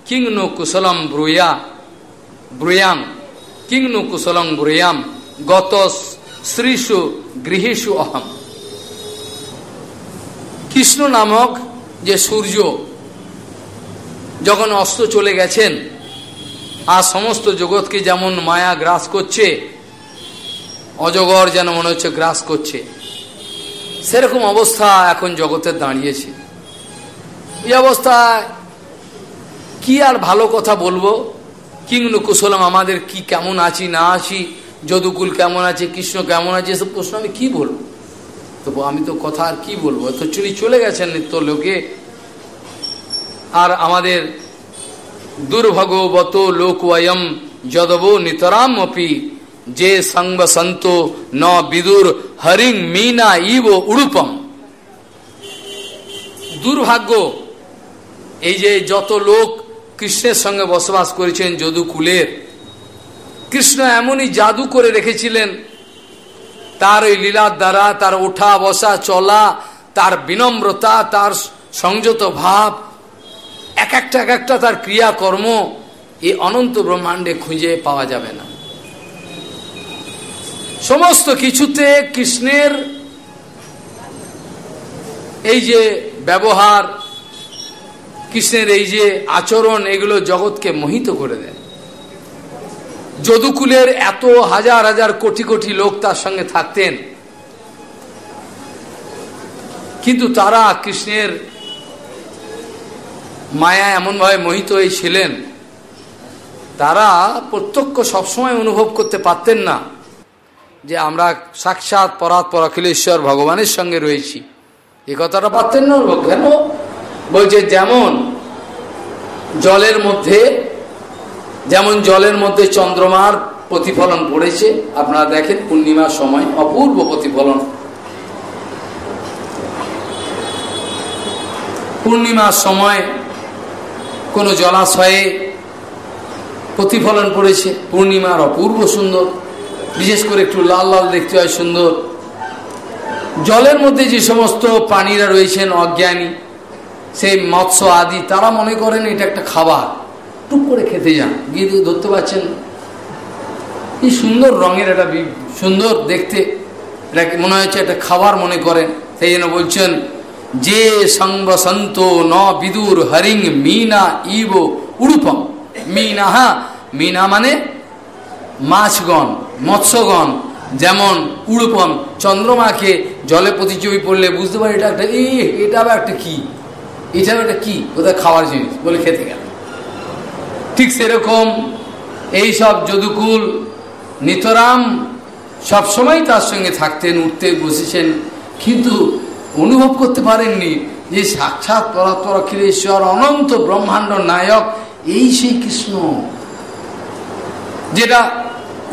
কিংনু কুশলম ব্রুয়া ব্রুয়াম কিংনু কুশলম ব্রুয়াম গত শ্রীষু গৃহেশু অহম। কৃষ্ণ নামক যে সূর্য যখন অস্ত চলে গেছেন আর সমস্ত জগৎকে যেমন মায়া গ্রাস করছে, অজগর যেন মনে হচ্ছে গ্রাস করছে, সেরকম অবস্থা এখন জগতের দাঁড়িয়েছে। এই অবস্থায় কি আর ভালো কথা বলব? কিংনু কুশলম, আমাদের কি কেমন আছি, না আছি? যদুকুল কেমন আছে, কৃষ্ণ কেমন আছে, এসব প্রশ্ন আমি কি বলব? তবু আমি তো কথা আর কি বলব? তো চুরি চলে গেছেন নিত্য লোকে। আর আমাদের দুর্ভগবত লোকওয়ম যদব নিতরাম অপি যে সঙ্গ সন্ত ন বিদুর হরিং মিনা ইব উড়ুপম। দুর্ভাগ্য, এই যে যত লোক কৃষ্ণের সঙ্গে বসবাস করেছেন যদুকুলের কৃষ্ণ এমনই জাদু করে রেখেছিলেন। তার ওই লীলার দ্বারা, তার ওঠা, বসা, চলা, তার বিনম্রতা, তার সংযত ভাব, এক একটা এক একটা তার ক্রিয়াকর্ম এই অনন্ত ব্রহ্মাণ্ডে খুঁজে পাওয়া যাবে না। সমস্ত কিছুতে কৃষ্ণের এই যে ব্যবহার, কৃষ্ণের এই যে আচরণ, এগুলো জগৎকে মোহিত করে দেয়। যদুকুলের এত হাজার হাজার কোটি কোটি লোক তার সঙ্গে থাকতেন। কিন্তু তারা কৃষ্ণের মায়া এমনভাবে মোহিত হয়েছিলেন তারা প্রত্যক্ষ সবসময় অনুভব করতে পারতেন না যে আমরা সাক্ষাৎ পরাৎ পরাখিলেশ্বর ভগবানের সঙ্গে রয়েছি। এ কথাটা পারতেন না কেন? বলছে, যেমন জলের মধ্যে যেমন জলের মধ্যে চন্দ্রমার প্রতিফলন পড়েছে, আপনারা দেখেন পূর্ণিমার সময় অপূর্ব প্রতিফলন। পূর্ণিমার সময় কোনো জলাশয়ে প্রতিফলন পড়েছে, পূর্ণিমার অপূর্ব সুন্দর। বিশেষ করে একটু লাল লাল দেখতে হয় সুন্দর। জলের মধ্যে যে সমস্ত প্রাণীরা রয়েছেন অজ্ঞানী, সেই মৎস্য আদি, তারা মনে করেন এটা একটা খাবার। টুক করে খেতে যান। গিয়ে ধরতে পারছেন কি সুন্দর রঙের একটা সুন্দর দেখতে। এটাকে মনে হচ্ছে একটা খাবার মনে করেন? সেই জন্য বলছেন, যে সংবসন্ত ন বিদুর হরিং মিনা ইব উড়ুপম মিনা হা মিনা মানে মাছগণ, মৎস্যগণ, যেমন উড়ুপম চন্দ্রমাকে জলে প্রতিযোগী পড়লে বুঝতে পারি এটা একটা এটা আবার একটা কি? এটা একটা কি? কোথায় খাওয়ার জিনিস? বলে খেতে গেল। ঠিক সেরকম এই সব যদুকুল নিতরাম সবসময় তার সঙ্গে থাকতেন, উঠতে, বসেছেন, কিন্তু অনুভব করতে পারেননি যে সাক্ষাৎ পরাত্পর অখিলেশ্বর, অনন্ত ব্রহ্মাণ্ড নায়ক এই সেই কৃষ্ণ। যেটা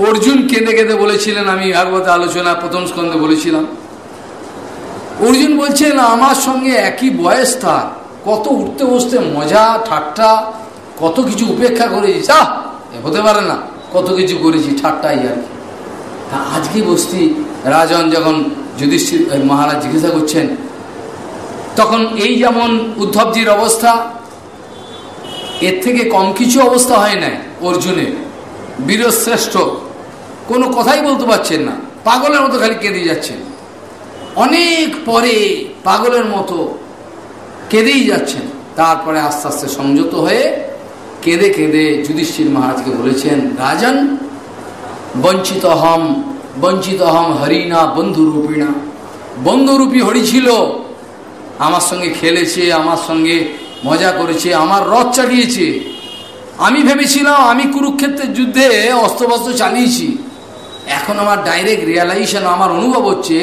অর্জুন কেঁদে কেঁদে বলেছিলেন, আমি ভাগবত আলোচনা প্রথম স্কন্ধে বলেছিলাম। অর্জুন বলছেন, আমার সঙ্গে একই বয়স তার। কত উঠতে বসতে মজা, ঠাট্টা কত কিছু উপেক্ষা করেছি আহ হতে পারে না, কত কিছু করেছি, ঠাট্টাই আর কি। তা আজকে বসতি রাজন যখন যুধিষ্ঠির মহারাজ জিজ্ঞাসা করছেন, তখন এই যেমন উদ্ধবজির অবস্থা, এর থেকে কম কিছু অবস্থা হয় নাই অর্জুনের। বীরশ্রেষ্ঠ, কোনো কথাই বলতে পারছেন না, পাগলের মতো খালি কেঁদে যাচ্ছেন। অনেক পরে পাগলের মতো কেঁদেই যাচ্ছেন, তারপরে আস্তে আস্তে সংযত হয়ে কেঁদে কেঁদে যুধিষ্ঠির মহারাজকে বলেছেন, রাজন, বঞ্চিত হম বঞ্চিত হম হরিণা, বন্ধুরূপিণা। বন্ধুরূপী হরি ছিল। আমার সঙ্গে খেলেছে, আমার সঙ্গে মজা করেছে, আমার রথ চালিয়েছে। আমি ভেবেছিলাম আমি কুরুক্ষেত্রের যুদ্ধে অস্ত্রবস্ত্র চালিয়েছি। এখন আমার ডাইরেক্ট রিয়ালাইজেশন আমার অনুভব হচ্ছে,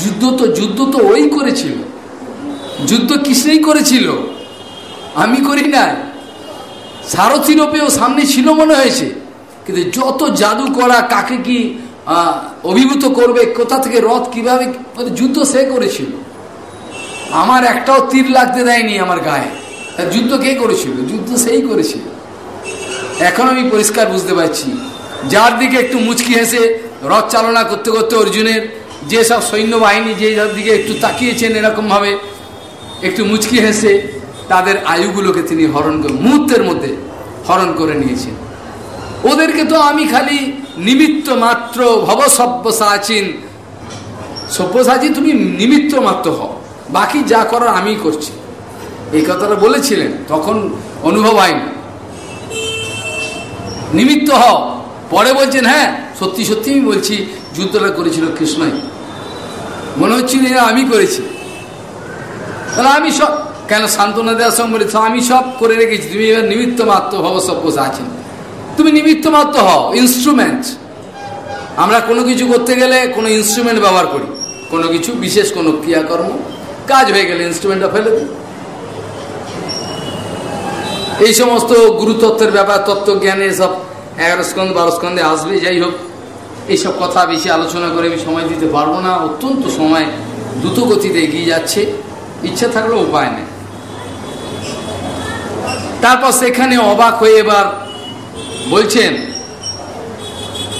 যুদ্ধ তো যুদ্ধ তো ওই করেছিল। যুদ্ধ কৃষ্ণই করেছিল? আমি করি না সারথী রূপেও সামনে ছিল মনে হয়েছে। কিন্তু যত জাদু করা কাকে কি অভিভূত করবে, কোথা থেকে রথ কীভাবে মানে যুদ্ধ সে করেছিল। আমার একটাও তীর লাগতে দেয়নি আমার গায়ে। যুদ্ধ কে করেছিল? যুদ্ধ সেই করেছিল। এখন আমি পরিষ্কার বুঝতে পারছি। যার দিকে একটু মুচকি হেসে রথ চালনা করতে করতে অর্জুনের যেসব সৈন্যবাহিনী যে যার দিকে একটু তাকিয়েছেন এরকমভাবে, একটু মুচকি হেসে তাদের আয়ুগুলোকে তিনি হরণ করে মুহূর্তের মধ্যে হরণ করে নিয়েছেন। ওদেরকে তো আমি খালি নিমিত্ত মাত্র ভব সব্যসাচিন সব্যসাচী তুমি নিমিত্ত মাত্র হও। বাকি যা করার আমি করছি। এই কথাটা বলেছিলেন, তখন অনুভব হয়নি। নিমিত্ত হও। পরে বলছেন হ্যাঁ সত্যি সত্যি আমি বলছি, যুদ্ধটা করেছিল কৃষ্ণই। মনে হচ্ছিল আমি করেছি। তাহলে আমি সব কেন সান্ত্বনা দেওয়ার সঙ্গে বলেছ, আমি সব করে রেখেছি, তুমি এবার নিমিত্ত মাত্র হব সভ্য আছেন তুমি নিমিত্ত মাত্র হও ইনস্ট্রুমেন্ট আমরা কোনো কিছু করতে গেলে কোনো ইনস্ট্রুমেন্ট ব্যবহার করি, কোনো কিছু, বিশেষ কোনো ক্রিয়াকর্ম, কাজ হয়ে গেলে ইনস্ট্রুমেন্টটা ফেলে দিই। এই সমস্ত গুরুতত্ত্বের ব্যাপার, তত্ত্বজ্ঞানে সব এগারো স্কন্ধ, বারো স্কন্ধে আসবে, যাই হোক, এইসব কথা বেশি আলোচনা করে আমি সময় দিতে পারব না, অত্যন্ত সময় দ্রুত গতিতে এগিয়ে যাচ্ছে, ইচ্ছা থাকলেও উপায় নেই। তারপর সেখানে অবাক হয়ে এবার বলছেন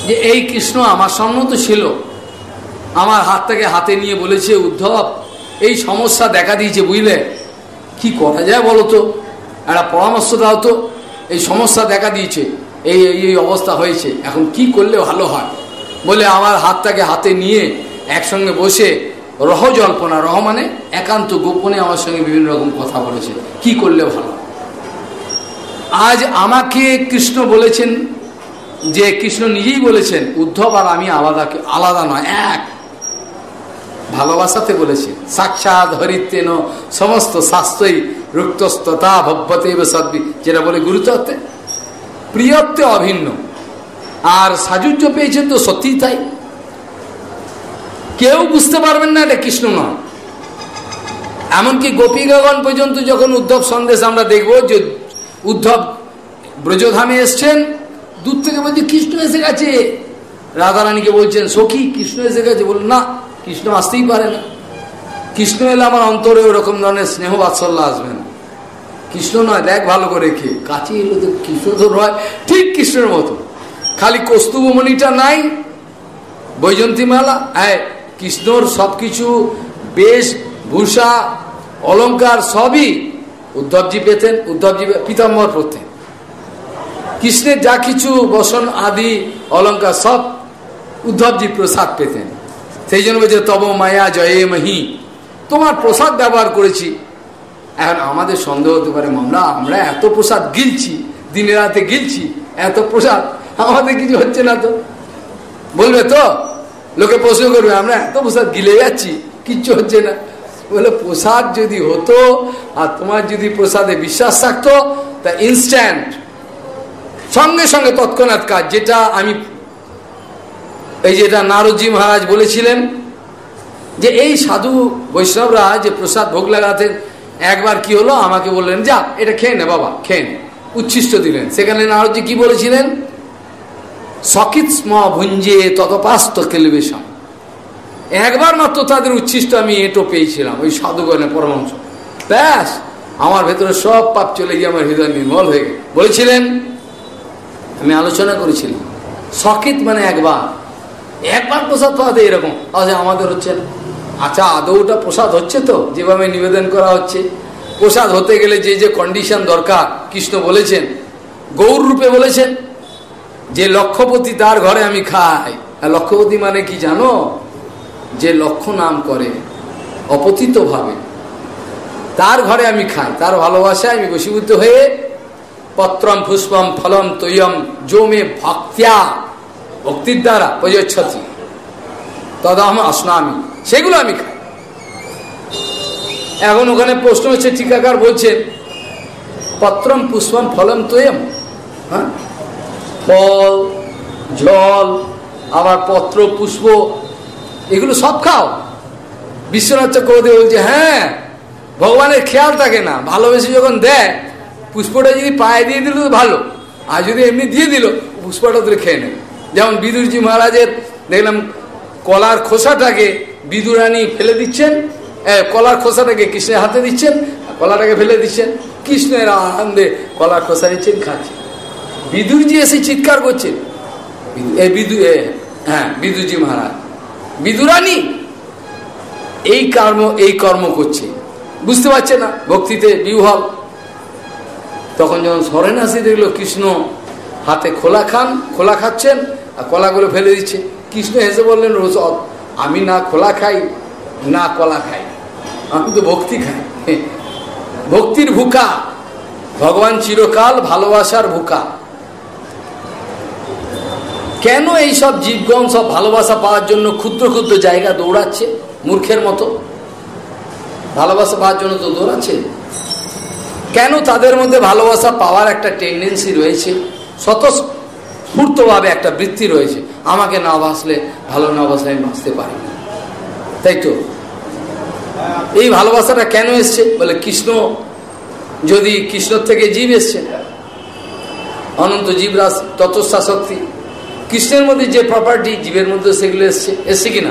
যে, এই কৃষ্ণ আমার সামনে তো ছিল। আমার হাতটাকে হাতে নিয়ে বলেছে, উদ্ধব, এই সমস্যা দেখা দিয়েছে বুঝলে? কি করা যায় বলো তো? একটা পরামর্শ দাও তো। এই সমস্যা দেখা দিয়েছে। এই এই অবস্থা হয়েছে। এখন কি করলে ভালো হয়? বলে আমার হাতটাকে হাতে নিয়ে একসঙ্গে বসে রহ জল্পনা রহ মানে একান্ত গোপনে আমার সঙ্গে বিভিন্ন রকম কথা বলেছে। কি করলে ভালো আজ আমাকে কৃষ্ণ বলেছেন যে কৃষ্ণ নিজেই বলেছেন, উদ্ধব আর আমি আলাদা আলাদা নয়, এক। ভালোবাসাতে বলেছে, সাক্ষাৎ হরিতেন সমস্ত শাস্ত্রই রুক্তস্ততা ভব্যতে সদ্বি, যেটা বলে গুরুত্বে প্রিয়ত্বে অভিন্ন, আর সাজুজ্য পেয়েছেন তো সত্যিই তাই। কেউ বুঝতে পারবেন না এটা কৃষ্ণ নয়। এমনকি গোপীগণ পর্যন্ত যখন উদ্ধব সন্দেশ আমরা দেখব যে উদ্ধব ব্রজধামে এসছেন। দূর থেকে বলছে, কৃষ্ণ এসে গেছে। রাধারানীকে বলছেন, সখী, কৃষ্ণ এসে গেছে। বলুন না, কৃষ্ণ আসতেই পারে না। কৃষ্ণ এলে আমার অন্তরে ওরকম ধরনের স্নেহ বাৎসল্য আসবে না। কৃষ্ণ নয়, দেখ ভালো করে কে। কাছে এলো তো কৃষ্ণ তো নয়, ঠিক কৃষ্ণের মতো। খালি কস্তুবমণিটা নাই বৈজন্তী মালা হ্যাঁ কৃষ্ণর সব কিছু বেশ, ভূষা, অলঙ্কার সবই উদ্ধবজি পেতেন উদ্ধবজি পিতাম্বর পড়তেন। কৃষ্ণের যা কিছু বসন, আদি, অলঙ্কার সব উদ্ধবজি প্রসাদ পেতেন। সেই জন্য বলছে, তব মায়া জয়ে মহি। তোমার প্রসাদ ব্যবহার করেছি। এখন আমাদের সন্দেহ হতে পারে, মামলা, আমরা এত প্রসাদ গিলছি, দিনে রাতে গিলছি, এত প্রসাদ, আমাদের কিছু হচ্ছে না তো? বলবে, তো? লোকে প্রশ্ন করবে, আমরা এত প্রসাদ গিলে যাচ্ছি, কিচ্ছু হচ্ছে না। বলে প্রসাদ যদি হতো আর তোমার যদি প্রসাদে বিশ্বাস থাকতো, তা ইনস্ট্যান্ট সঙ্গে সঙ্গে তৎক্ষণাৎ কাজ, যেটা আমি, এই যেটা নারদজি মহারাজ বলেছিলেন, যে এই সাধু বৈষ্ণবরা যে প্রসাদ ভোগ লাগাতেন, একবার কি হলো? আমাকে বললেন, যা, এটা খেয়ে নে বাবা, খেয়ে নে। উচ্ছিষ্ট দিলেন। সেখানে নারদজি কি বলেছিলেন? সকিত স্ম ভুঞ্জে ততপাস্ত কেলিবেশন একবার মাত্র তাদের উচ্ছিষ্ট আমি এটো পেয়েছিলাম, ওই সাধুগণের পরমাংশ। ব্যাস, আমার ভেতরে সব পাপ চলে গিয়ে আমার হৃদয় নির্মল হয়ে গেল। বলেছিলেন, আমি আলোচনা করেছিলাম, সকিত মানে একবার। একবার প্রসাদ পাওয়াতে এরকম আচ্ছা আমাদের হচ্ছে না। আচ্ছা আদৌটা প্রসাদ হচ্ছে তো? যেভাবে নিবেদন করা হচ্ছে। প্রসাদ হতে গেলে যে যে কন্ডিশন দরকার, কৃষ্ণ বলেছেন, গৌর রূপে বলেছেন, যে লক্ষ্যপতি তার ঘরে আমি খাই। আর লক্ষ্যপতি মানে কি জানো? যে লক্ষ্য নাম করে, অপতিত ভাবে, তার ঘরে আমি খাই, তার ভালোবাসায় আমি বসীভূত হয়ে পত্রম, পুষ্পম, ফলম, তৈয়ম জমে ভক্ত্যা, ভক্তির দ্বারা প্রযোচ্ছতি। তদাহম আসনামি, সেগুলো আমি খাই। এখন ওখানে প্রশ্ন হচ্ছে টিকাকার বলছেন পত্রম, পুষ্পম, ফলম, তৈয়ম হ্যাঁ? ফল, জল, আবার পত্র, পুষ্প এগুলো সব খাও। বিশ্বনাথ চক্রবর্তী বলছে হ্যাঁ ভগবানের খেয়াল থাকে না। ভালোবেসে যখন দেয়, পুষ্পটা যদি পায়ে দিয়ে দিল তো ভালো। আর যদি এমনি দিয়ে দিল, পুষ্পটা তুলে খেয়ে নেবে। যেমন বিদুরজি মহারাজের, দেখলাম, কলার খোসাটাকে বিদুরানি ফেলে দিচ্ছেন কলার খোসাটাকে কৃষ্ণের হাতে দিচ্ছেন কলাটাকে ফেলে দিচ্ছেন। কৃষ্ণের আনন্দে কলার খোসা নিচ্ছেন খাচ্ছেন। বিদুরজি এসে চিৎকার করছেন। বিদু হ্যাঁ বিদুজি মহারাজ। বিদুরানি? এই কর্ম এই কর্ম করছে। বুঝতে পারছে না, ভক্তিতে বিহল তখন যখন সরেন আসি দেখল, কৃষ্ণ হাতে খোলা খান, খোলা খাচ্ছেন, আর কলাগুলো ফেলে দিচ্ছে। কৃষ্ণ হেসে বললেন রোজত আমি না খোলা খাই, না কলা খাই। আমি তো ভক্তি খাই। ভক্তির ভুকা। ভগবান চিরকাল ভালোবাসার ভুকা। কেন এই সব জীবগণ সব ভালোবাসা পাওয়ার জন্য ক্ষুদ্র ক্ষুদ্র জায়গা দৌড়াচ্ছে? মূর্খের মতো। ভালোবাসা পাওয়ার জন্য তো দৌড়াচ্ছে। কেন তাদের মধ্যে ভালোবাসা পাওয়ার একটা টেন্ডেন্সি রয়েছে? স্বতঃস্ফূর্তভাবে একটা বৃত্তি রয়েছে। আমাকে না বাসলে, ভালো না বাসলে আমি বাঁচতে পারি না। তাই তো? এই ভালোবাসাটা কেন এসছে? বলে কৃষ্ণ, যদি কৃষ্ণ থেকে জীব এসছে, অনন্ত জীবরাজ ততস্যা শক্তি কৃষ্ণের মধ্যে যে প্রপার্টি জীবের মধ্যে সেগুলো এসছে এসছে কিনা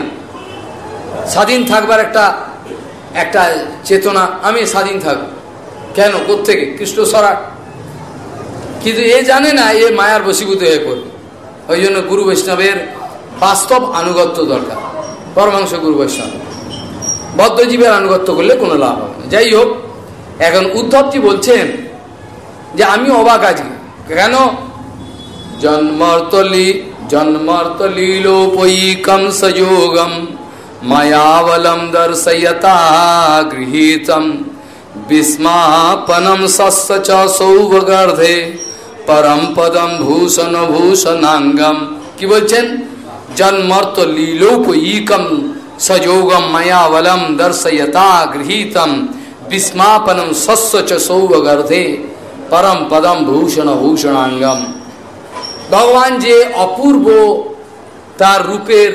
স্বাধীন থাকবার একটা একটা চেতনা, আমি স্বাধীন থাকব। কেন? কোথেকে কৃষ্ণ সরা কিন্তু এ জানে না, এ মায়ার বসীভূত হয়ে পড়বে। ওই জন্য গুরু বৈষ্ণবের বাস্তব আনুগত্য দরকার। পরমাংশ গুরু বৈষ্ণব। বদ্ধজীবের আনুগত্য করলে কোনো লাভ হবে না। যাই হোক, এখন উদ্ধবজি বলছেন যে, আমি অবাক আজকে। কেন? জন্মর্তলি জন্মর্তলীলোপয়িকম সযোগম মায়াবলম দর্শয়তা গৃহীতম বিস্মাপনম সস্য চ সৌভগর্ধে পরম পদম ভূষণ ভূষণাঙ্গম কি বলছেন জন্মর্ত লীলোপয়িকম সযোগম মায়াবলম দর্শয়তা গৃহীতম বিস্মাপনম সস্য চ সৌভগর্ধে পরম পদম ভূষণ ভূষণাঙ্গম ভগবান যে অপূর্ব তার রূপের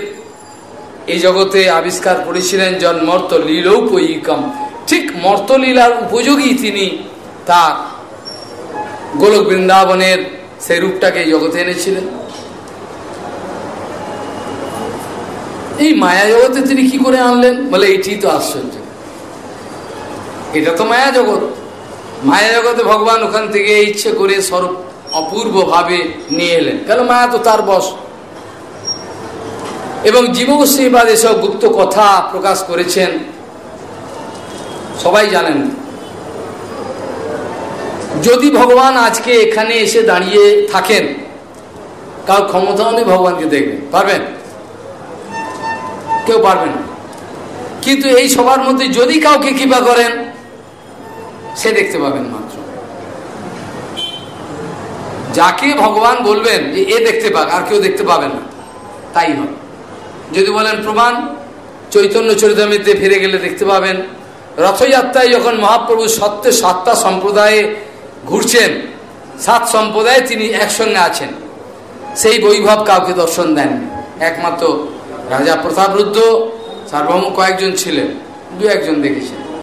এই জগতে আবিষ্কার করেছিলেন জন্মর্ত লীলৌপয়িকম ঠিক মর্তলীলার উপযোগী তিনি তার গোলক বৃন্দাবনের সেই রূপটাকে জগতে এনেছিলেন। এই মায়া জগতে তিনি কি করে আনলেন? বলে এটি তো আশ্চর্য। এটা তো মায়া জগৎ। মায়া জগতে ভগবান ওখান থেকে ইচ্ছে করে স্বরূপ অপূর্বভাবে নিয়ে এলেন। কেন মায়া তো তার বস? এবং জীবগোস্বীবাদ এসব গুপ্ত কথা প্রকাশ করেছেন। সবাই জানেন। যদি ভগবান আজকে এখানে এসে দাঁড়িয়ে থাকেন কার ক্ষমতাও নেই ভগবানকে দেখবেন। পারবেন? কেউ পারবেন কিন্তু এই সবার মধ্যে যদি কাউকে কৃপা করেন সে দেখতে পাবেন মাত্র যাকে ভগবান বলবেন যে এ দেখতে পাক, আর কেউ দেখতে পাবে না। তাই হয়। যদি বলেন প্রমাণ, চৈতন্য চরিতামিতে ফিরে গেলে দেখতে পাবেন, রথযাত্রায় যখন মহাপ্রভু সত্যের সাতটা সম্প্রদায়ে ঘুরছেন, সাত সম্প্রদায়ে তিনি একসঙ্গে আছেন। সেই বৈভব কাউকে দর্শন দেন একমাত্র রাজা প্রতাপরুদ্ধ, সার্বভৌম কয়েকজন ছিলেন, দু একজন দেখেছেন।